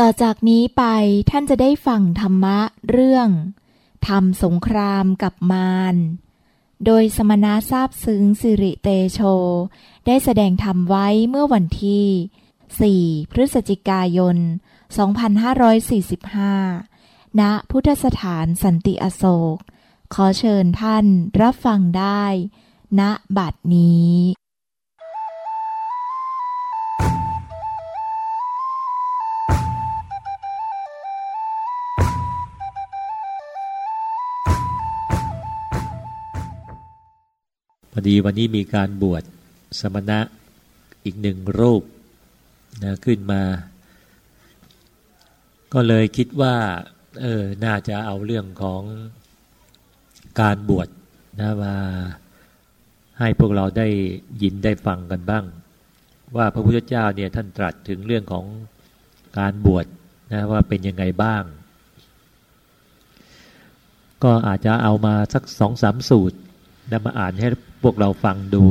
ต่อจากนี้ไปท่านจะได้ฟังธรรมะเรื่องทำสงครามกับมารโดยสมณะทราบซึ้งสิริเตโช ได้แสดงธรรมไว้เมื่อวันที่ 4 พฤศจิกายน 2545 ณ พุทธสถานสันติอโศก ขอเชิญท่านรับฟังได้ ณบัดนี้ พอดีวันนี้มีการบวชสมณะอีกหนึ่งรูปนะขึ้นมา ก็เลยคิดว่าเออน่าจะเอาเรื่องของการบวชนะมาให้พวกเราได้ยินได้ฟังกันบ้าง ว่าพระพุทธเจ้าเนี่ยท่านตรัสถึงเรื่องของการบวชนะว่าเป็นยังไงบ้าง ก็อาจจะเอามาสักสองสามสูตร นำมาอ่านให้พวกเราฟังดู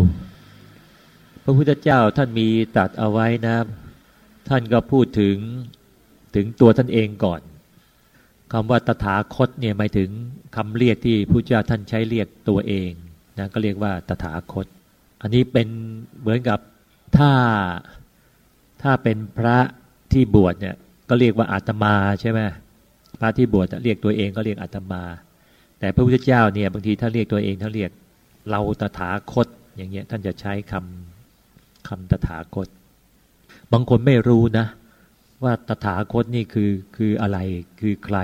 พระพุทธเจ้าท่านมีตัดเอาไว้นะ ท่านก็พูดถึงถึงตัวท่านเองก่อนคำว่าตถาคตเนี่ยหมายถึงคำเรียกที่พระเจ้าท่านใช้เรียกตัวเองนะก็เรียกว่าตถาคต อันนี้เป็นเหมือนกับถ้าถ้าเป็นพระที่บวชเนี่ยก็เรียกว่าอาตมาใช่ไหมพระที่บวชเรียกตัวเองก็เรียกอาตมา แต่พระพุทธเจ้าเนี่ยบางทีถ้าเรียกตัวเองถ้าเรียก เราตถาคต อย่างเงี้ยท่านจะใช้คำคำตถาคต บางคนไม่รู้นะ ว่าตถาคตนี่คือคืออะไรคือใคร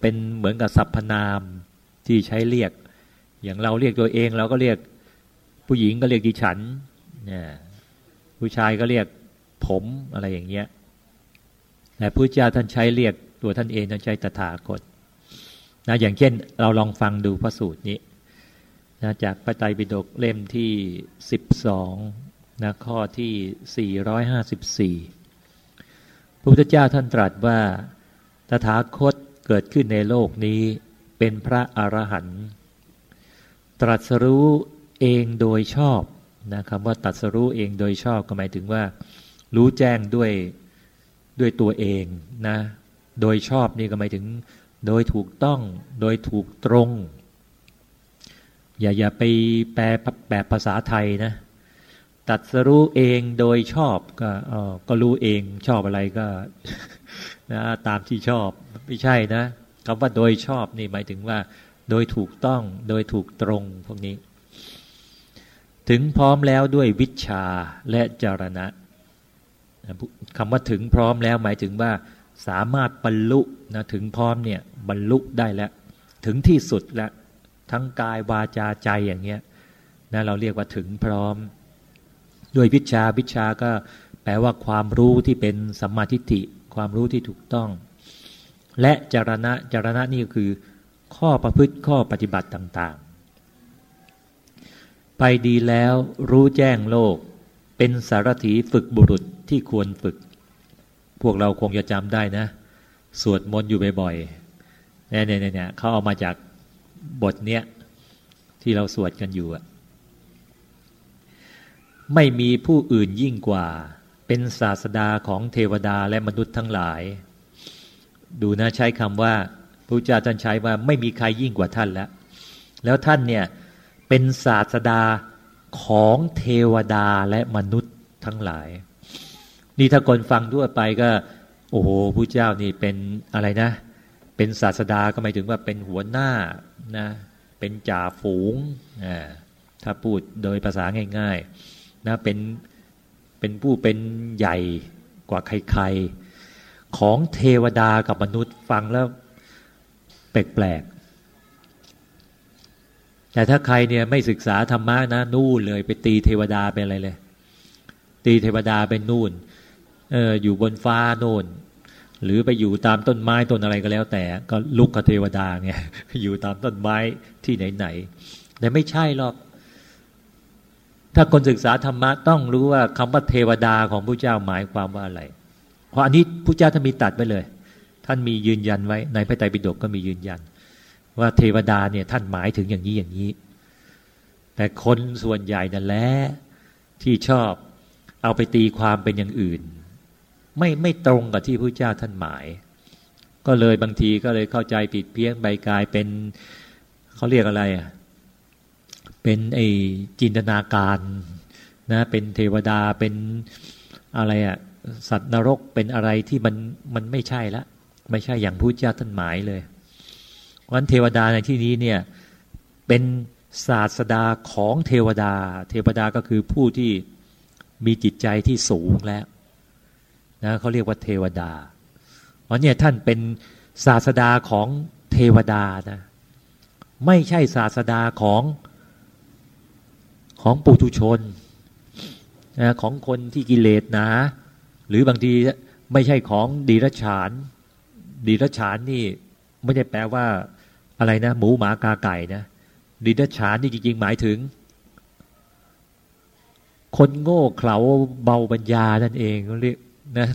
เป็นเหมือนกับสรรพนามที่ใช้เรียก อย่างเราเรียกตัวเองเราก็เรียกผู้หญิงก็เรียกดิฉันเนี่ยผู้ชายก็เรียกผมอะไรอย่างเงี้ยแต่พระเจ้าท่านใช้เรียกตัวท่านเองท่านใช้ตถาคตนะอย่างเช่นเราลองฟังดูพระสูตรนี้ นะจากพระไตรปิฎกเล่มที่ 12นะข้อที่ 454 พระพุทธเจ้าท่านตรัสว่า ตถาคตเกิดขึ้นในโลกนี้เป็นพระอรหันต์ตรัสรู้เองโดยชอบนะคำว่าตรัสรู้เองโดยชอบก็หมายถึงว่า รู้แจ้งด้วยด้วยตัวเองนะ โดยชอบนี่ก็หมายถึง โดยถูกต้อง โดยถูกตรง อย่าอย่าไปแปลแบบภาษาไทยนะ ตัดสรู้เองโดยชอบก็ก็รู้เองชอบอะไรก็นะตามที่ชอบไม่ใช่นะคำว่าโดยชอบนี่หมายถึงว่า โดยถูกต้องโดยถูกตรงพวกนี้ ถึงพร้อมแล้วด้วยวิชาและจารณะคำว่าถึงพร้อมแล้วหมายถึงว่าสามารถบรรลุนะถึงพร้อมเนี่ยบรรลุได้แล้ว ถึงที่สุดแล้ว ทั้งกายวาจาใจอย่างเงี้ยนะเราเรียกว่าถึงพร้อม ด้วยวิชาวิชาก็แปลว่าความรู้ที่เป็นสัมมาทิฏฐิความรู้ที่ถูกต้อง และจารณะจารณะนี่ก็คือ ข้อประพฤติข้อปฏิบัติต่างๆ ไปดีแล้วรู้แจ้งโลก เป็นสารถีฝึกบุรุษที่ควรฝึก พวกเราคงจะจำได้นะ สวดมนต์อยู่บ่อยๆเนี่ยเนี่ยเนี่ยเขาเอามาจาก บทเนี้ยที่เราสวดกันอยู่อะไม่มีผู้อื่นยิ่งกว่า เป็นศาสดาของเทวดาและมนุษย์ทั้งหลาย ดูนะใช้คำว่าพระเจ้าท่านใช้ว่าไม่มีใครยิ่งกว่าท่านแล้ว แล้วท่านเนี่ยเป็นศาสดาของเทวดาและมนุษย์ทั้งหลาย นี่ถ้าคนฟังทั่วไปก็ โอ้โหพระเจ้านี่เป็นอะไรนะเเป็นศาสดาก็หมายถึงว่าเป็นหัวหน้านะเป็นจ่าฝูงนะถ้าพูดโดยภาษาง่ายๆนะเป็นเป็นผู้เป็นใหญ่กว่าใครๆ ของเทวดากับมนุษย์ฟังแล้วแปลกๆ แต่ถ้าใครเนี่ยไม่ศึกษาธรรมะนะนู่นเลยไปตีเทวดาเป็นอะไรเลย ตีเทวดาเป็นนู่นเอออยู่บนฟ้าโน่น หรือไปอยู่ตามต้นไม้ต้นอะไรก็แล้ว แต่ก็ลุกคเทวดาไงอยู่ตามต้นไม้ที่ไหนๆแต่ไม่ใช่หรอก ถ้าคนศึกษาธรรมะต้องรู้ว่าคำว่าเทวดาของพระเจ้าหมายความว่าอะไร เพราะอันนี้พระเจ้าท่านมีตัดไปเลย ท่านมียืนยันไว้ ในพระไตรปิฎกก็มียืนยัน ว่าเทวดาเนี่ยท่านหมายถึงอย่างนี้อย่างนี้ แต่คนส่วนใหญ่นั่นแหละที่ชอบเอาไปตีความเป็นอย่างอื่น ไม่ไม่ตรงกับที่พระเจ้าท่านหมาย ก็เลยบางทีก็เลยเข้าใจผิดเพี้ยนใบกายเป็นเขาเรียกอะไรอะเป็นไอจินตนาการนะเป็นเทวดาเป็นอะไรอะสัตว์นรกเป็นอะไรที่มันมันไม่ใช่ละ ไม่ใช่อย่างพระเจ้าท่านหมายเลยวันเทวดาในที่นี้เนี่ยเป็นศาสดาของเทวดา เทวดาก็คือผู้ที่มีจิตใจที่สูงแล้ว นะเขาเรียกว่าเทวดาเพราะเนี่ยท่านเป็นศาสดาของเทวดานะไม่ใช่ศาสดาของของปุถุชนนะของคนที่กิเลสนะหรือบางทีไม่ใช่ของดีรฉาน ดีรฉานนี่ไม่ได้แปลว่าอะไรนะ หมูหมากาไก่นะดีรฉานนี่จริง ๆ หมายถึง คนโง่เขลาเบาปัญญานั่นเองเรียก นะ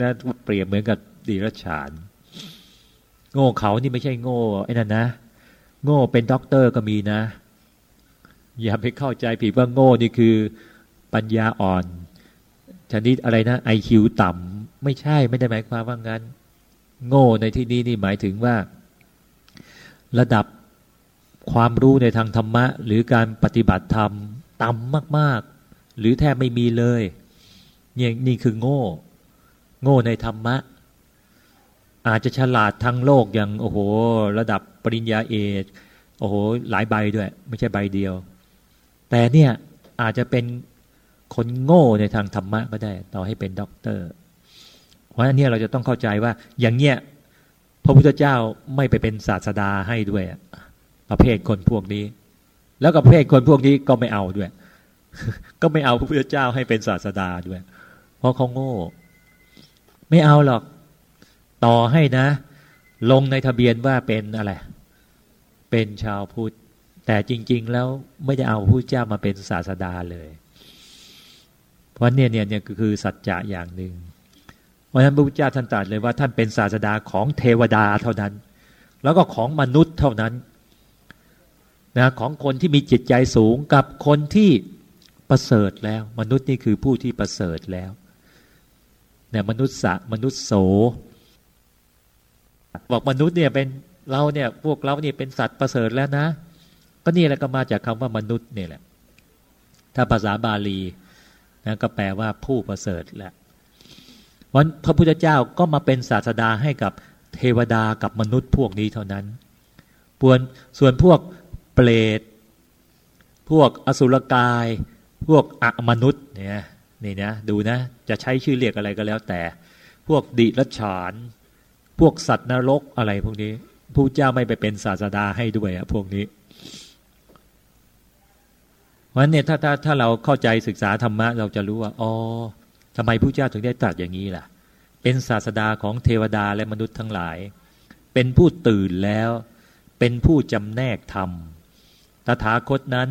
นะเปรียบเหมือนกับดีรฉาน โง่เขานี่ไม่ใช่โง่ไอ้นั่นนะ โง่เป็นด็อกเตอร์ก็มีนะ อย่าไปเข้าใจผิดว่าโง่นี่คือปัญญาอ่อน ชนิดอะไรนะไอคิวต่ำไม่ใช่ไม่ได้หมายความว่างั้น โง่ในที่นี้นี่หมายถึงว่า ระดับความรู้ในทางธรรมะ หรือการปฏิบัติธรรมต่ำมาก ๆ หรือแทบไม่มีเลย นี่นี่คือโง่ โง่ในธรรมะ อาจจะฉลาดทางโลกอย่างโอ้โห ระดับปริญญาเอกโอ้โห หลายใบด้วย ไม่ใช่ใบเดียว แต่เนี่ยอาจจะเป็นคนโง่ในทางธรรมะก็ได้ ต่อให้เป็นด็อกเตอร์ เพราะฉะนั้เราจะต้องเข้าใจว่า อย่างเนี้ยพระพุทธเจ้าไม่ไปเป็นศาสดาให้ด้วย ประเภทคนพวกนี้ แล้วกับประเภทคนพวกนี้ก็ไม่เอาด้วย ก็ไม่เอาพระพุทธเจ้าให้เป็นศาสดาด้วย ราะเขาโง่ ไม่เอาหรอก ต่อให้นะ ลงในทะเบียนว่าเป็นอะไร เป็นชาวพุทธ แต่จริง ๆ แล้วไม่ได้เอาผู้เจ้ามาเป็นศาสดาเลย เพราะเนี่ยเนี่ยเนี่ยคือสัจจะอย่างหนึ่งเพราะฉะนั้นพระพุทธเจ้าท่านตรัสเลยว่าท่านเป็นศาสดาของเทวดาเท่านั้น แล้วก็ของมนุษย์เท่านั้นนะของคนที่มีจิตใจสูงกับคนที่ประเสริฐแล้ว มนุษย์นี่คือผู้ที่ประเสริฐแล้ว เนี่ยมนุษย์สะมนุษย์โส บอกมนุษย์เนี่ยเป็นเราเนี่ยพวกเราเนี่ยเป็นสัตว์ประเสริฐแล้วนะ ก็นี่แหละก็มาจากคำว่ามนุษย์เนี่ยแหละ ถ้าภาษาบาลีนะก็แปลว่าผู้ประเสริฐแหละวันพระพุทธเจ้าก็มาเป็นศาสดาให้กับเทวดากับมนุษย์พวกนี้เท่านั้นปวนส่วนพวกเปรต พวกอสุรกาย พวกอมนุษย์เนี่ย นี่นะดูนะ จะใช้ชื่อเรียกอะไรก็แล้วแต่ พวกดิรัฉาน พวกสัตว์นรกอะไรพวกนี้ผู้เจ้าไม่ไปเป็นศาสดาให้ด้วยอะพวกนี้ราะเนี่ยถ้าถ้าถ้าเราเข้าใจศึกษาธรรมะ เราจะรู้ว่าอ๋อทำไมพระเจ้าถึงได้ตรัสอย่างนี้ล่ะ เป็นศาสดาของเทวดาและมนุษย์ทั้งหลาย เป็นผู้ตื่นแล้ว เป็นผู้จำแนกธรรมตถาคตนั้น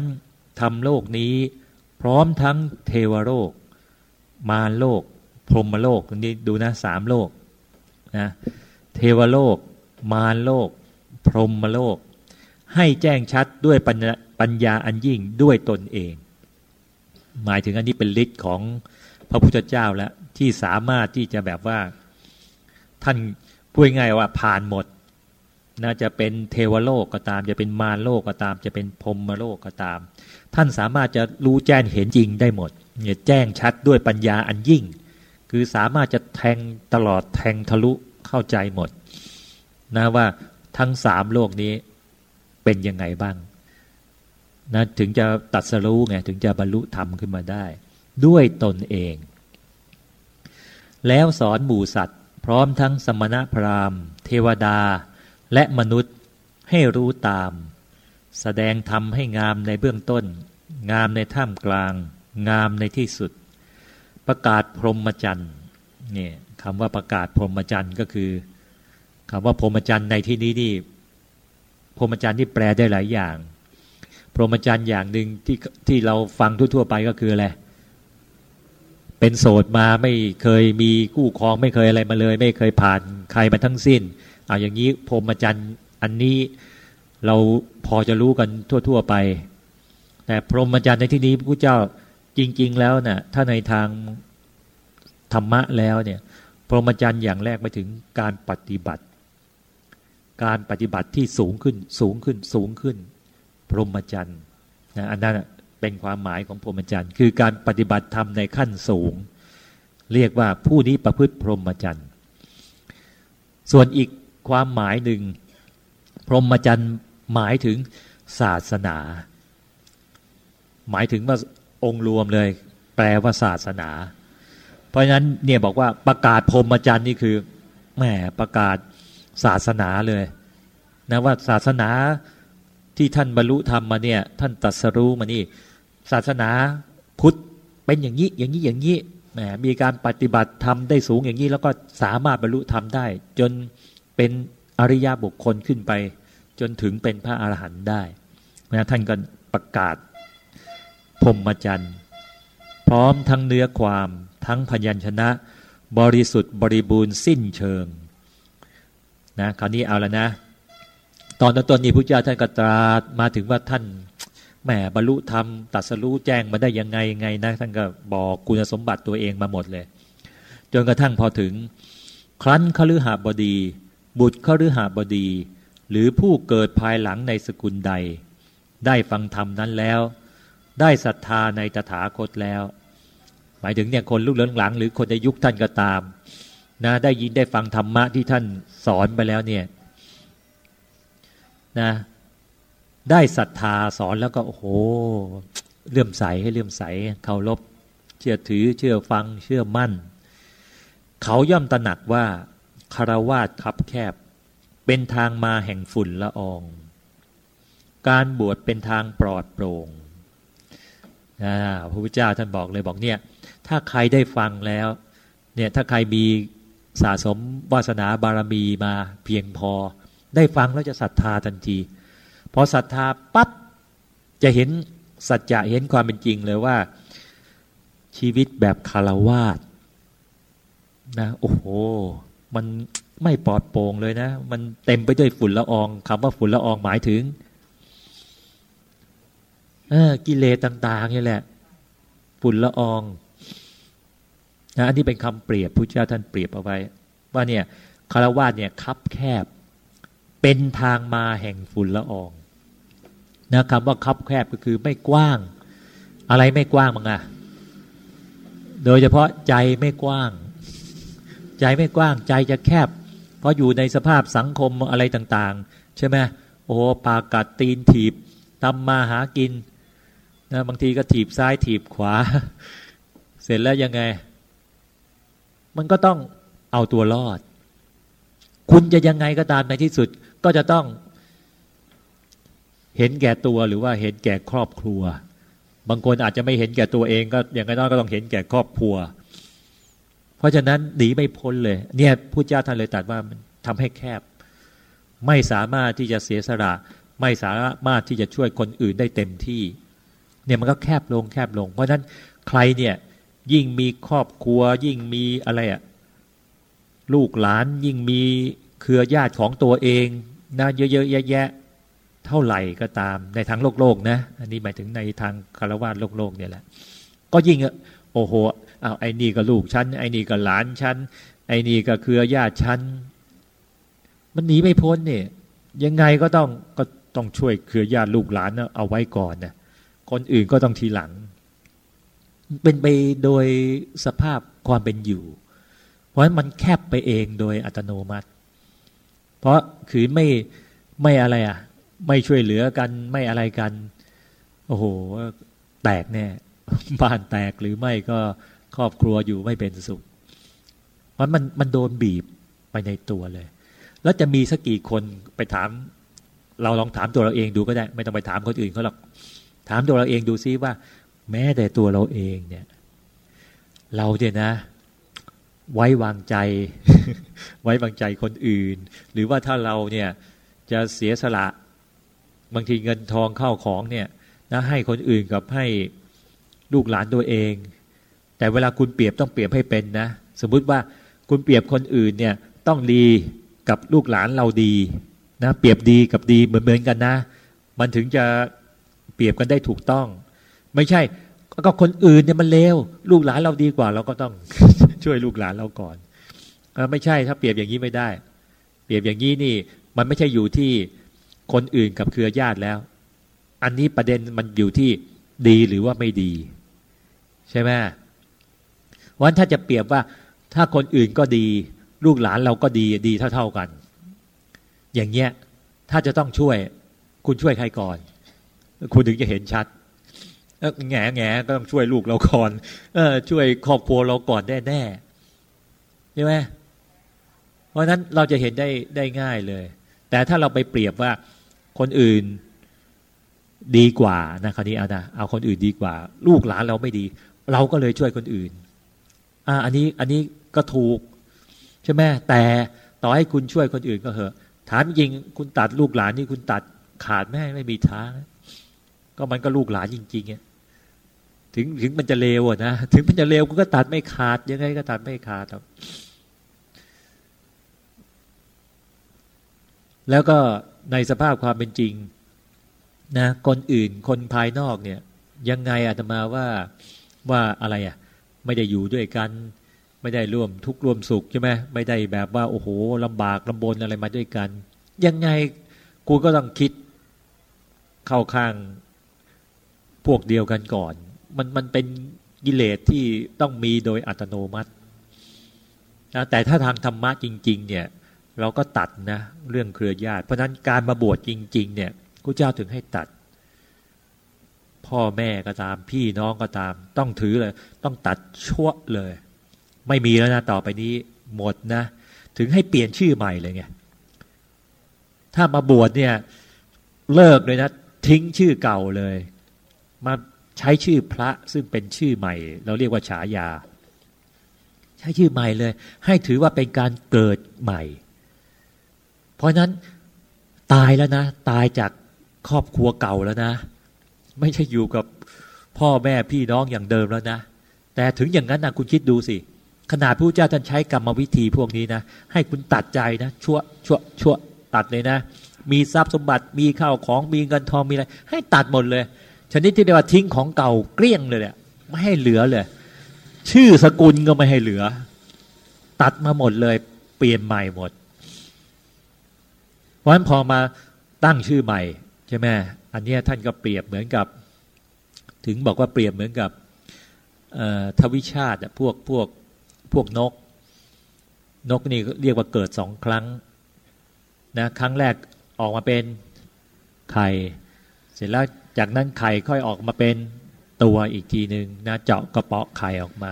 ทำโลกนี้ พร้อมทั้งเทวโลก มารโลก พรหมโลกนี่ดูนะสามโลกนะเทวโลก มารโลก พรหมโลก ให้แจ้งชัดด้วยปัญญาปัญญาอันยิ่งด้วยตนเอง หมายถึงอันนี้เป็นฤทธิ์ของพระพุทธเจ้าแล้วที่สามารถที่จะแบบว่าท่านพูดง่ายว่าผ่านหมดน่าจะเป็นเทวโลกก็ตาม จะเป็นมารโลกก็ตาม จะเป็นพรมโลกก็ตาม ท่านสามารถจะรู้แจ้งเห็นจริงได้หมด เนี่ยแจ้งชัดด้วยปัญญาอันยิ่ง คือสามารถจะแทงตลอดแทงทะลุเข้าใจหมด นะว่าทั้งสามโลกนี้เป็นยังไงบ้างนะถึงจะตัดสรู้ไงถึงจะบรรลุธรรมขึ้นมาได้ ด้วยตนเอง แล้วสอนหมู่สัตว์ พร้อมทั้งสมณพราหมณ์ เทวดา และมนุษย์ให้รู้ตาม แสดงธรรมให้งามในเบื้องต้น งามในท่ามกลาง งามในที่สุด ประกาศพรหมจรรย์นี่ยคำว่าประกาศพรหมจรรย์ก็คือคำว่าพรหมจรรย์ในที่นี้นี่พรหมจรรย์ที่แปลได้หลายอย่าง พรหมจรรย์อย่างหนึ่งที่ที่เราฟังทั่ว ๆ ไปก็คืออะไรเป็นโสดมาไม่เคยมีคู่ครองไม่เคยอะไรมาเลย ไม่เคยผ่านใครมาทั้งสิ้นเอาอย่างนี้พรหมจรรย์อันนี้เราพอจะรู้กันทั่ว ๆ ไป แต่พรหมจรรย์ในที่นี้พระเจ้า จริง ๆ แล้วนะ่ะถ้าในทางธรรมะแล้วเนี่ยพรหมจรรย์อย่างแรกไปถึงการปฏิบัติ การปฏิบัติที่สูงขึ้นสูงขึ้นสูงขึ้น พรหมจรรย์นะอันนั้นเป็นความหมายของพรหมจรรย์ คือการปฏิบัติธรรมในขั้นสูง เรียกว่าผู้นี้ประพฤติพรหมจรรย์ส่วนอีกความหมายหนึ่ง พรหมจรรย์หมายถึงศาสนา หมายถึงว่า องค์รวมเลย แปลว่าศาสนา เพราะฉะนั้นเนี่ยบอกว่าประกาศพรมจรรย์นี่คือแหมประกาศศาสนาเลยนะว่าศาสนาที่ท่านบรรลุธรรมมาเนี่ย ท่านตัดสรู้มานี่ ศาสนาพุทธเป็นอย่างนี้อย่างนี้อย่างนี้แหมมีการปฏิบัติธรรมได้สูงอย่างนี้ แล้วก็สามารถบรรลุธรรมได้ จนเป็นอริยบุคคลขึ้นไป จนถึงเป็นพระอรหันต์ได้นะท่านก็ประกาศ พรมจรรย์พร้อมทั้งเนื้อความทั้งพยัญชนะ บริสุทธิ์บริบูรณ์สิ้นเชิงนะคราวนี้เอาแล้วนะ ตอนต้นนี้พระเจ้าท่านกตรัสมาถึงว่าท่านแหมบรรลุธรรมตัดสรู้แจ้งมาได้ยังไงไงนะท่านก็บอกคุณสมบัติตัวเองมาหมดเลย จนกระทั่งพอถึง ครั้นขลือหาบดี บุตรขลือหาบดี หรือผู้เกิดภายหลังในสกุลใด ได้ฟังธรรมนั้นแล้ว ได้ศรัทธาในตถาคตแล้ว หมายถึงเนี่ยคนลูกหลังหรือคนในยุคท่านก็ตามนะได้ยินได้ฟังธรรมะที่ท่านสอนไปแล้วเนี่ยนะได้ศรัทธาสอนแล้วก็โอ้โหเลื่อมใสให้เลื่อมใสเคารพเชื่อถือเชื่อฟังเชื่อมั่น เขาย่อมตระหนักว่าคารวาสคับแคบ เป็นทางมาแห่งฝุ่นละออง การบวชเป็นทางปลอดโปร่ง นะพระพุทธเจ้าท่านบอกเลยบอกเนี่ยถ้าใครได้ฟังแล้วเนี่ยถ้าใครมีสะสมวาสนาบารมีมาเพียงพอ ได้ฟังแล้วจะศรัทธาทันทีพอศรัทธาปั๊บจะเห็นสัจจะเห็นความเป็นจริงเลยว่า ชีวิตแบบคารวาสนะโอ้โห มันไม่ปลอดโปร่งเลยนะ มันเต็มไปด้วยฝุ่นละอองคำว่าฝุ่นละอองหมายถึง กิเลสต่าง ๆ นี่แหละฝุ่นละอองนะอันนี้เป็นคำเปรียบพุทธเจ้าท่านเปรียบเอาไว้ ว่าเนี่ยคารวะเนี่ยคับแคบ เป็นทางมาแห่งฝุ่นละอองนะคำว่าคับแคบก็คือไม่กว้าง อะไรไม่กว้างมั้งอะโดยเฉพาะใจไม่กว้าง ใจไม่กว้างใจจะแคบ เพราะอยู่ในสภาพสังคมอะไรต่าง ๆ ใช่ไหมโอ้ปากัดตีนถีบทำมาหากิน นะบางทีก็ถีบซ้ายถีบขวา เสร็จแล้วยังไง มันก็ต้องเอาตัวรอด คุณจะยังไงก็ตามในที่สุด ก็จะต้อง เห็นแก่ตัวหรือว่าเห็นแก่ครอบครัว บางคนอาจจะไม่เห็นแก่ตัวเองก็อย่างน้อยก็ต้องเห็นแก่ครอบครัว เพราะฉะนั้นหนีไม่พ้นเลย เนี่ยพุทธเจ้าท่านเลยตรัสว่ามันทำให้แคบ ไม่สามารถที่จะเสียสละไม่สามารถที่จะช่วยคนอื่นได้เต็มที่ เนี่ยมันก็แคบลงแคบลง เพราะฉะนั้นใครเนี่ยยิ่งมีครอบครัว ยิ่งมีอะไรอะลูกหลานยิ่งมีเครือญาติของตัวเองนะเยอะๆแยะเท่าไหร่ก็ตามในทางโลกโลกนะ อันนี้หมายถึงในทางคารวะโลกโลกเนี่ยแหละ ก็ยิ่งโอ้โหอ้าวไอ้นี่ก็ลูกฉันไอ้นี่ก็หลานฉันไอ้นี่ก็เครือญาติฉันมันหนีไม่พ้นเนี่ยยังไงก็ต้องก็ต้องช่วยเครือญาติลูกหลานเอาไว้ก่อนนะ คนอื่นก็ต้องทีหลัง เป็นไปโดยสภาพความเป็นอยู่ เพราะฉะนั้นมันแคบไปเองโดยอัตโนมัติ เพราะคือไม่ไม่อะไรอะ ไม่ช่วยเหลือกันไม่อะไรกัน โอ้โห แตกแน่บ้านแตกหรือไม่ก็ครอบครัวอยู่ไม่เป็นสุขมันมันมันโดนบีบไปในตัวเลย แล้วจะมีสักกี่คนไปถาม เราลองถามตัวเราเองดูก็ได้ ไม่ต้องไปถามคนอื่นเขาหรอก ถามตัวเราเองดูซิว่า แม้แต่ตัวเราเองเนี่ย เราเนี่ยนะ ไว้วางใจ ไว้วางใจคนอื่น หรือว่าถ้าเราเนี่ยจะเสียสละบางทีเงินทองเข้าของเนี่ยนะให้คนอื่นกับให้ลูกหลานตัวเอง แต่เวลาคุณเปรียบต้องเปรียบให้เป็นนะ สมมุติว่าคุณเปรียบคนอื่นเนี่ยต้องดีกับลูกหลานเราดีนะเปรียบดีกับดีเหมือนเหมือนกันนะ มันถึงจะ เปรียบกันได้ถูกต้อง ไม่ใช่ก็คนอื่นเนี่ยมันเลวลูกหลานเราดีกว่า เราก็ต้องช่วยลูกหลานเราก่อนไม่ใช่ถ้าเปรียบอย่างนี้ไม่ได้ เปรียบอย่างนี้นี่ มันไม่ใช่อยู่ที่คนอื่นกับเครือญาติแล้ว อันนี้ประเด็นมันอยู่ที่ดีหรือว่าไม่ดี ใช่ไหมวันถ้าจะเปรียบว่า ถ้าคนอื่นก็ดี ลูกหลานเราก็ดีดีเท่า ๆกัน อย่างเงี้ย ถ้าจะต้องช่วย คุณช่วยใครก่อน คุณถึงจะเห็นชัดแง่แง่ก็ต้องช่วยลูกเราก่อนเออช่วยครอบครัวเราก่อนแน่แน่ใช่ไหมเพราะนั้นเราจะเห็นได้ได้ง่ายเลย แต่ถ้าเราไปเปรียบว่าคนอื่นดีกว่านะคราวนี้เอานะเอาคนอื่นดีกว่า ลูกหลานเราไม่ดี เราก็เลยช่วยคนอื่นอ่าอันนี้อันนี้ก็ถูกใช่ไหมแต่ต่อให้คุณช่วยคนอื่นก็เหอะถามจริงคุณตัดลูกหลานนี่คุณตัดขาดแม่ไม่มีทาง ก็มันก็ลูกหลานจริงๆเนี่ยถึงถึงมันจะเลวอะนะถึงมันจะเลวกูก็ตัดไม่ขาดยังไงก็ตัดไม่ขาดครับ แล้วก็ในสภาพความเป็นจริง นะคนอื่นคนภายนอกเนี่ย ยังไงอาตมาว่าว่าอะไรอะ ไม่ได้อยู่ด้วยกัน ไม่ได้ร่วมทุกข์ร่วมสุขใช่ไหมไม่ได้แบบว่า โอ้โหลำบากลำบนอะไรมาด้วยกัน ยังไงกูก็ต้องคิดเข้าข้าง พวกเดียวกันก่อน มันมันเป็นกิเลสที่ต้องมีโดยอัตโนมัตินะแต่ถ้าทางธรรมะจริง ๆ เนี่ย เราก็ตัดนะเรื่องเครือญาติ เพราะนั้นการมาบวชจริง ๆ เนี่ยพระเจ้าถึงให้ตัด พ่อแม่ก็ตาม พี่น้องก็ตาม ต้องถือเลย ต้องตัดชั่วเลย ไม่มีแล้วนะต่อไปนี้หมดนะ ถึงให้เปลี่ยนชื่อใหม่เลยไงถ้ามาบวชเนี่ย เลิกเลยนะ ทิ้งชื่อเก่าเลย มาใช้ชื่อพระซึ่งเป็นชื่อใหม่ เราเรียกว่าฉายา ใช้ชื่อใหม่เลย ให้ถือว่าเป็นการเกิดใหม่ เพราะนั้นตายแล้วนะ ตายจากครอบครัวเก่าแล้วนะ ไม่ใช่อยู่กับพ่อแม่พี่น้องอย่างเดิมแล้วนะ แต่ถึงอย่างนั้นนะคุณคิดดูสิ ขนาดพระเจ้าท่านใช้กรรมวิธีพวกนี้นะ ให้คุณตัดใจนะ ชั่วชั่วชั่วตัดเลยนะ มีทรัพย์สมบัติมีข้าวของมีเงินทองมีอะไร ให้ตัดหมดเลย ชนิดที่เรียกว่าทิ้งของเก่าเกลี้ยงเลยเนี่ยไม่ให้เหลือเลย ชื่อสกุลก็ไม่ให้เหลือ ตัดมาหมดเลย เปลี่ยนใหม่หมดเพราะฉะนั้นพอมาตั้งชื่อใหม่ใช่ไหมอันนี้ท่านก็เปรียบเหมือนกับ ถึงบอกว่าเปรียบเหมือนกับทวิชาติพวกพวกพวกนก นกนี่เรียกว่าเกิดสองครั้งนะครั้งแรกออกมาเป็นไข่เสร็จแล้ว จากนั้นไข่ค่อยออกมาเป็นตัวอีกทีหนึ่งนะเจาะกระเปาะไข่ออกมา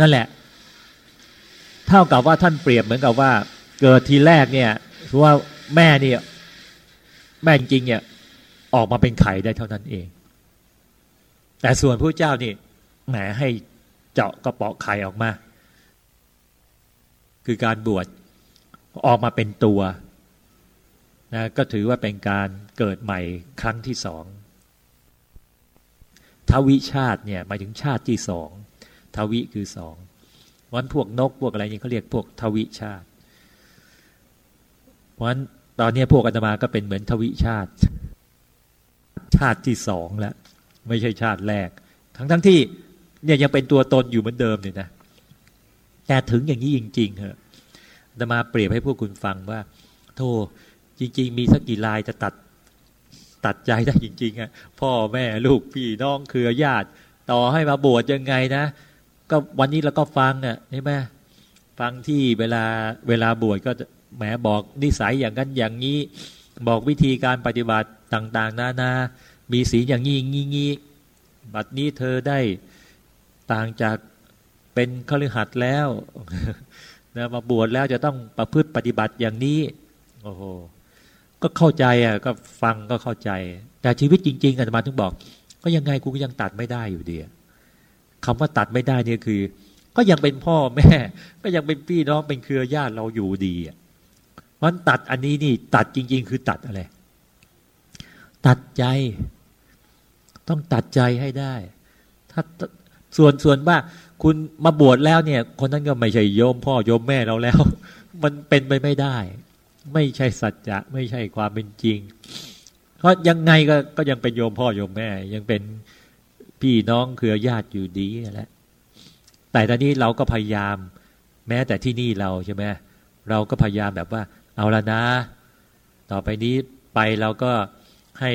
นั่นแหละ เท่ากับว่าท่านเปรียบเหมือนกับว่า เกิดทีแรกเนี่ยเพราะว่าแม่เนี่ยแม่จริงเนี่ยออกมาเป็นไข่ได้เท่านั้นเอง แต่ส่วนพระเจ้านี่แหมให้เจาะกระเปาะไข่ออกมา คือการบวชออกมาเป็นตัว นะก็ถือว่าเป็นการเกิดใหม่ครั้งที่สองทวิชาติเนี่ยหมายถึงชาติที่สองทวิคือสองวันพวกนกพวกอะไรนี่เขาเรียกพวกทวิชาติเพราะฉะนั้นตอนนี้พวกอาตมาก็เป็นเหมือนทวิชาติ ชาติที่สองแล้วไม่ใช่ชาติแรก ทั้งทั้งที่เนี่ยยังเป็นตัวตนอยู่เหมือนเดิมเนี่ยนะแต่ถึงอย่างนี้จริงๆเหรออาตมาเปรียบให้พวกคุณฟังว่าโธ่ จริง ๆ มีสักกี่ลายจะตัดตัดใจได้จริงๆอะพ่อแม่ลูกพี่น้องเครือญาติ ต่อให้มาบวชยังไงนะ ก็วันนี้เราก็ฟังอะใช่ไหมฟังที่เวลาเวลาบวชก็แหมบอกนิสัยอย่างนั้นอย่างนี้ บอกวิธีการปฏิบัติต่าง ๆ นานา มีสีอย่างนี้งี้งี้บัดนี้เธอได้ต่างจากเป็นขลือหัดแล้วนะมาบวชแล้วจะต้องประพฤติปฏิบัติอย่างนี้ โอ้โห ก็เข้าใจอะก็ฟังก็เข้าใจ แต่ชีวิตจริง ๆอาจมาถึงบอก ก็ยังไงกูก็ยังตัดไม่ได้อยู่ดีคำว่าตัดไม่ได้เนี่ยคือ ก็ยังเป็นพ่อแม่ ก็ยังเป็นพี่น้องเป็นเครือญาติเราอยู่ดีอะมันตัดอันนี้นี่ ตัดจริง ๆ คือตัดอะไร ตัดใจ ต้องตัดใจให้ได้ ถ้าส่วนส่วนว่าคุณมาบวชแล้วเนี่ย คนนั้นก็ไม่ใช่โยมพ่อโยมแม่เราแล้ว มันเป็นไปไม่ได้ ไม่ใช่สัจจะไม่ใช่ความเป็นจริง เพราะยังไงก็ก็ยังเป็นโยมพ่อโยมแม่ ยังเป็นพี่น้องเครือญาติอยู่ดีแหละแต่ตอนนี้เราก็พยายาม แม้แต่ที่นี่เราใช่ไหมเราก็พยายามแบบว่า เอาละนะ ต่อไปนี้ไปเราก็ให้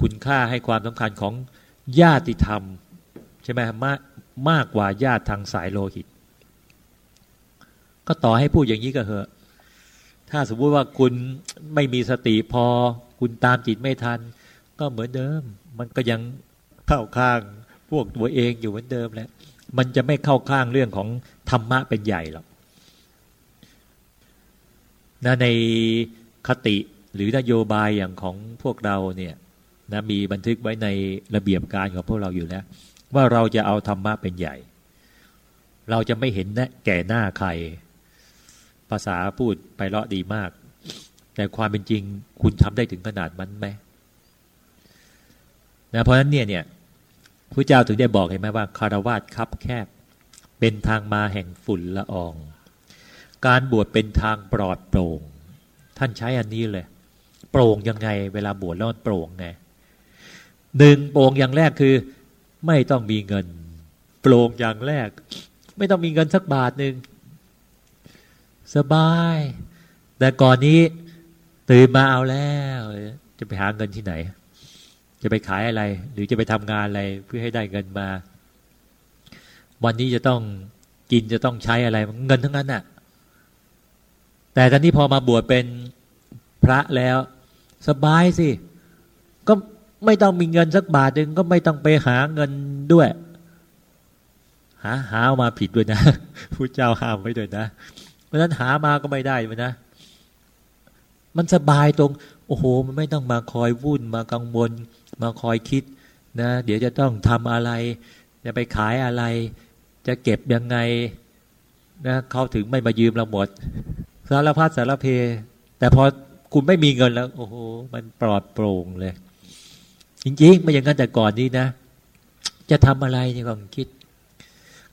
คุณค่าให้ความสำคัญของญาติธรรมใช่ไหมมากมากกว่าญาติทางสายโลหิต ก็ต่อให้พูดอย่างนี้ก็เหอะ ถ้าสมมติว่าคุณไม่มีสติพอ คุณตามจิตไม่ทัน ก็เหมือนเดิม มันก็ยังเข้าข้างพวกตัวเองอยู่เหมือนเดิมแหละมันจะไม่เข้าข้างเรื่องของธรรมะเป็นใหญ่หรอกนะในคติหรือนโยบายอย่างของพวกเราเนี่ยนะมีบันทึกไว้ในระเบียบการของพวกเราอยู่แล้ว ว่าเราจะเอาธรรมะเป็นใหญ่ เราจะไม่เห็นแก่หน้าใคร ภาษาพูดไปเลาะดีมาก แต่ความเป็นจริงคุณทำได้ถึงขนาดมันไหมนะเพราะฉะนั้นเนี่ยเนี่ยพระเจ้าถึงได้บอกเห็นไหมว่าคารวาสคับแคบ เป็นทางมาแห่งฝุ่นละออง การบวชเป็นทางปลอดโปร่ง ท่านใช้อันนี้เลย โปร่งยังไง เวลาบวชแล้วโปร่งไงหนึ่งโปร่งอย่างแรกคือ ไม่ต้องมีเงิน โปร่งอย่างแรก ไม่ต้องมีเงินสักบาทหนึ่ง สบาย แต่ก่อนนี้ตื่นมาเอาแล้ว จะไปหาเงินที่ไหน จะไปขายอะไร หรือจะไปทำงานอะไรเพื่อให้ได้เงินมา วันนี้จะต้องกินจะต้องใช้อะไรเงินทั้งนั้นน่ะ แต่ตอนนี้พอมาบวชเป็นพระแล้ว สบายสิ ก็ไม่ต้องมีเงินสักบาทหนึ่งก็ไม่ต้องไปหาเงินด้วย หาหามาผิดด้วยนะผู้เจ้าห้ามไว้ด้วยนะ เพราะนั้นหามาก็ไม่ได้เลยนะ มันสบายตรง โอ้โห มันไม่ต้องมาคอยวุ่นมากังวล มาคอยคิดนะ เดี๋ยวจะต้องทำอะไร จะไปขายอะไร จะเก็บยังไงนะเขาถึงไม่มายืมเราหมด สารพัดสารเพ แต่พอคุณไม่มีเงินแล้ว โอ้โห มันปลอดโปร่งเลย จริงๆ ไม่อย่างนั้นแต่ก่อนนี้นะ จะทำอะไรนี่ก็คิด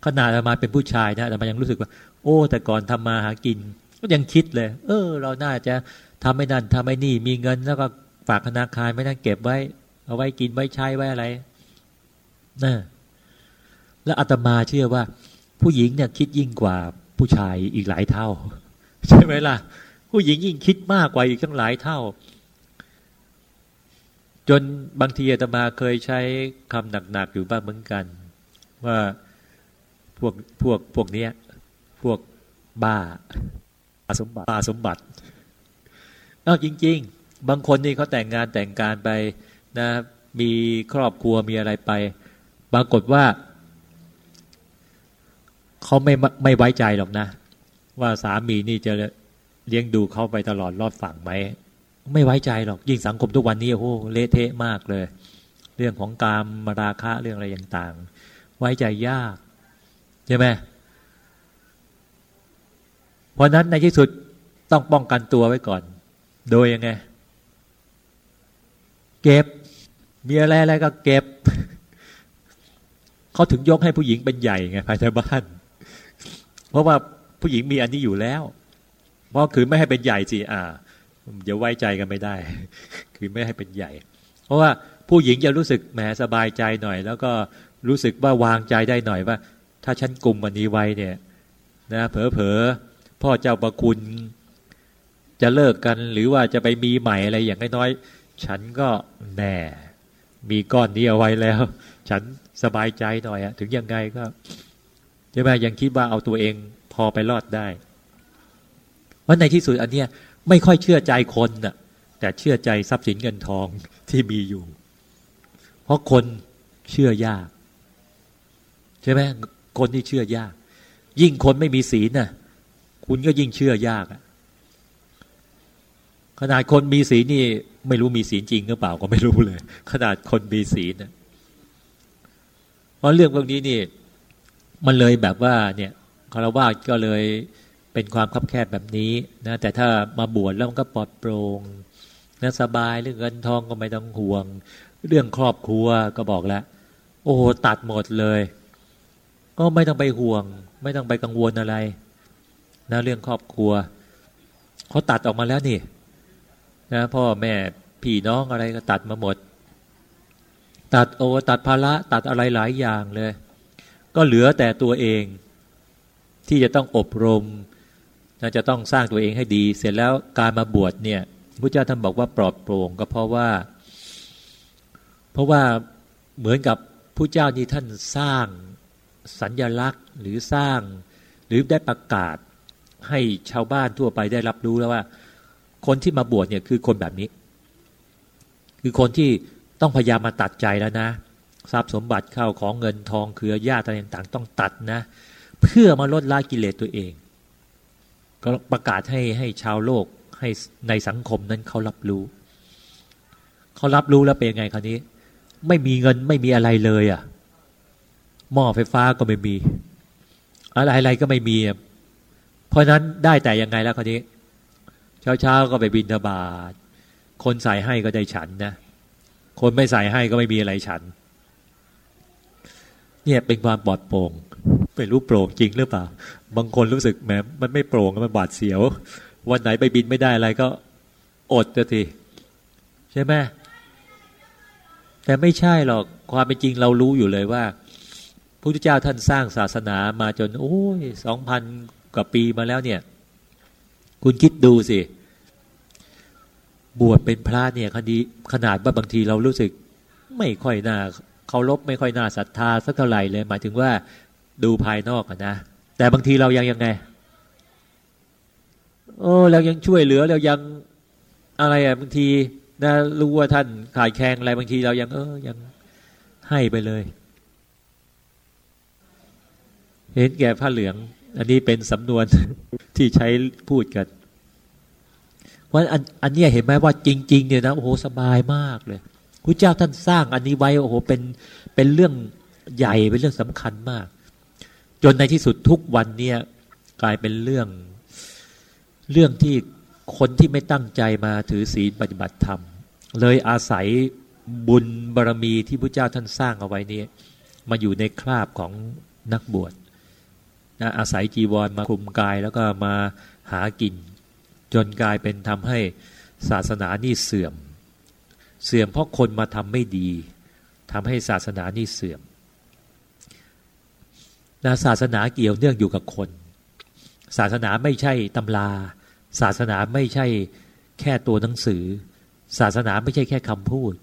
ขนาดมาเป็นผู้ชายนะแต่มันยังรู้สึกว่า โอ้ แต่ก่อนทำมาหากิน ก็ยังคิดเลย เออ เราน่าจะทำไม่นั่นทำไม่นี่มีเงินแล้วก็ฝากธนาคารไม่นั่นเก็บไว้ เอาไว้กินไว้ใช้ไว้อะไรนะแล้วอาตมาเชื่อว่า ผู้หญิงเนี่ยคิดยิ่งกว่าผู้ชายอีกหลายเท่า ใช่ไหมล่ะ ผู้หญิงยิ่งคิดมากกว่าอีกตั้งหลายเท่า จนบางทีอาตมาเคยใช้คำหนักๆอยู่บ้างเหมือนกัน ว่าพวกพวกพวกเนี้ย พวกบ้าสมบัติบ้าสมบัติเอาจริง ๆ บางคนนี่เขาแต่งงานแต่งการไปนะมีครอบครัวมีอะไรไป ปรากฏว่าเขาไม่ไม่ไว้ใจหรอกนะ ว่าสามีนี่จะเลี้ยงดูเขาไปตลอดรอดฝั่งไหมไม่ไว้ใจหรอกยิ่งสังคมทุกวันนี้โอ้โหเละเทะมากเลย เรื่องของการมราคะเรื่องอะไรต่างๆไว้ใจยากใช่ไหม เพราะนั้นในที่สุดต้องป้องกันตัวไว้ก่อน โดยยังไง เก็บ มีอะไรอะไรก็เก็บ เขาถึงยกให้ผู้หญิงเป็นใหญ่ไงภายในบ้าน เพราะว่าผู้หญิงมีอันนี้อยู่แล้วเพราะคือไม่ให้เป็นใหญ่สิอ่าเดี๋ยวไว้ใจกันไม่ได้ คือไม่ให้เป็นใหญ่ เพราะว่าผู้หญิงจะรู้สึกแหมสบายใจหน่อย แล้วก็รู้สึกว่าวางใจได้หน่อยว่า ถ้าฉันกลุ่มวันนี้ไว้เนี่ย นะเผลอเผลอ พ่อเจ้าประคุณ จะเลิกกันหรือว่าจะไปมีใหม่อะไรอย่างน้อยๆฉันก็แน่มีก้อนนี้เอาไว้แล้ว ฉันสบายใจหน่อยอะถึงยังไงก็ใช่ไหมยังคิดว่าเอาตัวเองพอไปรอดได้เพราะในที่สุดอันเนี้ยไม่ค่อยเชื่อใจคนน่ะ แต่เชื่อใจทรัพย์สินเงินทองที่มีอยู่ เพราะคนเชื่อยาก ใช่ไหมคนที่เชื่อยาก ยิ่งคนไม่มีศีลน่ะ คุณก็ยิ่งเชื่อยากขนาดคนมีศีลนี่ ไม่รู้มีศีลจริงหรือเปล่าก็ไม่รู้เลย ขนาดคนมีศีลนะเพราะเรื่องพวกนี้นี่ มันเลยแบบว่า เนี่ยคารวะก็เลยเป็นความคับแคบแบบนี้นะแต่ถ้ามาบวชแล้วมันก็ปลอดโปร่งนะสบายเรื่องเงินทองก็ไม่ต้องห่วง เรื่องครอบครัวก็บอกแล้ว โอ้ตัดหมดเลย ก็ไม่ต้องไปห่วง ไม่ต้องไปกังวลอะไร นะเรื่องครอบครัวเขาตัดออกมาแล้วนี่นะพ่อแม่พี่น้องอะไรก็ตัดมาหมด ตัดโอตัดภาระตัดอะไรหลายอย่างเลย ก็เหลือแต่ตัวเอง ที่จะต้องอบรมจะต้องสร้างตัวเองให้ดี เสร็จแล้วการมาบวชเนี่ยพระเจ้าท่านบอกว่าปลอดโปร่งก็เพราะว่า เพราะว่าเหมือนกับผู้เจ้านี่ท่านสร้างสัญญลักษณ์หรือสร้างหรือได้ประกาศ ให้ชาวบ้านทั่วไปได้รับรู้แล้วว่า คนที่มาบวชเนี่ยคือคนแบบนี้ คือคนที่ต้องพยายามมาตัดใจแล้วนะทรัพย์สมบัติเข้าของเงินทองเครือญาติอะไรต่างๆ ต้องตัดนะ เพื่อมาลดละกิเลสตัวเอง ก็ประกาศให้ให้ชาวโลกให้ในสังคมนั้นเขารับรู้ เขารับรู้แล้วเป็นยังไงคราวนี้ ไม่มีเงินไม่มีอะไรเลยอะ่ะหม้อไฟฟ้าก็ไม่มี อะไรอะไรก็ไม่มี เพราะนั้นได้แต่ยังไงแล้วคราวนี้ เช้าเช้าก็ไปบินทบาทคนใส่ให้ก็ได้ฉันนะ คนไม่ใส่ให้ก็ไม่มีอะไรฉัน เนี่ยเป็นความปลอดโปร่งไม่รู้โปร่งจริงหรือเปล่า บางคนรู้สึกแหมมันไม่โปร่งมันบาดเสียว วันไหนไปบินไม่ได้อะไรก็อดจะทีใช่ไหมแต่ไม่ใช่หรอกความเป็นจริงเรารู้อยู่เลยว่าพระพุทธเจ้าท่านสร้างศาสนามาจน โอ้ยสองพัน กว่าปีมาแล้วเนี่ย คุณคิดดูสิ บวชเป็นพระเนี่ยคดีขนาดว่าบางทีเรารู้สึก ไม่ค่อยน่าเคารพไม่ค่อยน่าศรัทธาสักเท่าไหร่เลย หมายถึงว่าดูภายนอกนะแต่บางทีเรายังยังไงโอ้เรายังช่วยเหลือเรายังอะไรอะบางทีนะรู้ว่าท่านขายแข่งอะไรบางทีเรายังเออยังให้ไปเลย เห็นแก่ผ้าเหลือง อันนี้เป็นสำนวนที่ใช้พูดกันว่าอันอันนี้เห็นไหมว่าจริง ๆ เนี่ยนะโอ้โหสบายมากเลยพระเจ้าท่านสร้างอันนี้ไว้โอ้โหเป็นเป็นเรื่องใหญ่เป็นเรื่องสำคัญมาก จนในที่สุดทุกวันเนี่ยกลายเป็นเรื่อง เรื่องที่คนที่ไม่ตั้งใจมาถือศีลปฏิบัติธรรม เลยอาศัยบุญบารรมีที่พระเจ้าท่านสร้างเอาไว้นี้มาอยู่ในคราบของนักบวช นะอาศัยจีวรมาคลุมกายแล้วก็มาหากิน จนกลายเป็นทำให้ศาสนานี่เสื่อม เสื่อมเพราะคนมาทำไม่ดีทำให้ศาสนานี่เสื่อมนะศาสนาเกี่ยวเนื่องอยู่กับคน ศาสนาไม่ใช่ตำรา ศาสนาไม่ใช่แค่ตัวหนังสือ ศาสนาไม่ใช่แค่คำพูด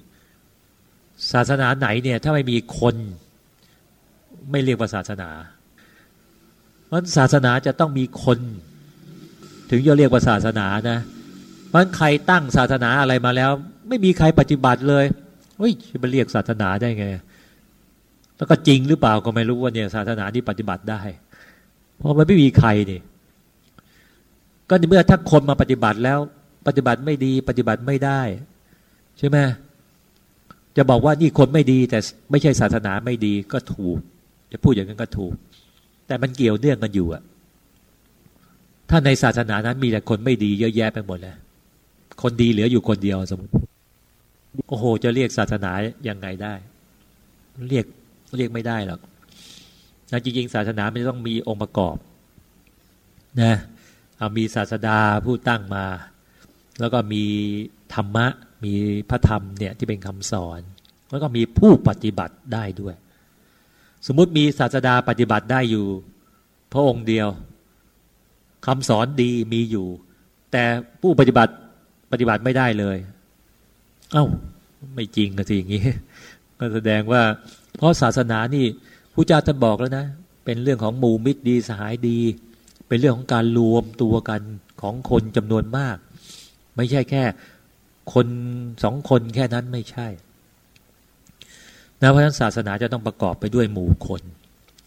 ศาสนาไหนเนี่ยถ้าไม่มีคนไม่เรียกว่าศาสนา ราะศาสนาจะต้องมีคน ถึงจะเรียกว่าศาสนานะมันใครตั้งศาสนาอะไรมาแล้ว ไม่มีใครปฏิบัติเลยเฮ้ยจะไปเรียกศาสนาได้ไง แล้วก็จริงหรือเปล่าก็ไม่รู้ว่าเนี่ยศาสนาที่ปฏิบัติได้ เพราะมันไม่มีใครนี่ก็ในเมื่อถ้าคนมาปฏิบัติแล้ว ปฏิบัติไม่ดี ปฏิบัติไม่ได้ ใช่ไหมจะบอกว่านี่คนไม่ดี แต่ไม่ใช่ศาสนาไม่ดีก็ถูก จะพูดอย่างนั้นก็ถูก แต่มันเกี่ยวเนื่องกันอยู่อะถ้าในศาสนานั้นมีแต่คนไม่ดีเยอะแยะไปหมดเลยคนดีเหลืออยู่คนเดียวสมมติโอ้โห จะเรียกศาสนายังไงได้ เรียกเรียกไม่ได้หรอกจริงๆศาสนาไม่ต้องมีองค์ประกอบนะเอามีศาสดาผู้ตั้งมา แล้วก็มีธรรมะ มีพระธรรมเนี่ยที่เป็นคำสอน แล้วก็มีผู้ปฏิบัติได้ด้วย สมมติมีศาสดาปฏิบัติได้อยู่ พระองค์เดียวคำสอนดีมีอยู่ แต่ผู้ปฏิบัติปฏิบัติไม่ได้เลย เอา้า ไม่จริงกันสิอย่างนี้ ก็แสดงว่า เพราะศาสนานี่ผู้เจ้าท่านบอกแล้วนะ เป็นเรื่องของหมู่มิตรดีสหายดี เป็นเรื่องของการรวมตัวกันของคนจำนวนมาก ไม่ใช่แค่ คนสองคนแค่นั้นไม่ใช่ นะเพราะฉะนั้นศาสนาจะต้องประกอบไปด้วยหมู่คน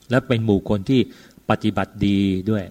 และเป็นหมู่คนที่ปฏิบัติดีด้วย